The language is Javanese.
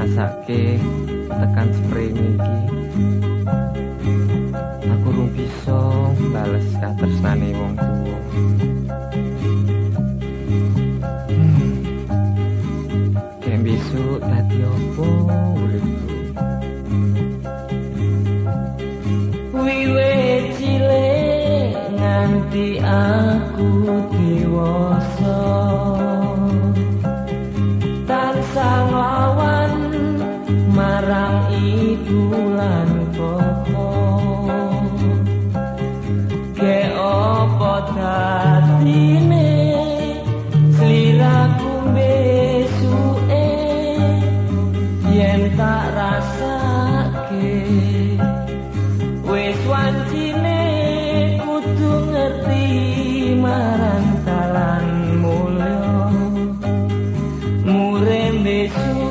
rasake tekan spring iki aku rung bisa bales katresnane wong tuwa. Hmm. kayak besok tadi opo wiwe cilik nganti aku dewasa ibu lan bapa ke opo dadine? Sliraku besuke yen tak rasake. Wis wancine kudu ngerti marang talan mulya. Mure besu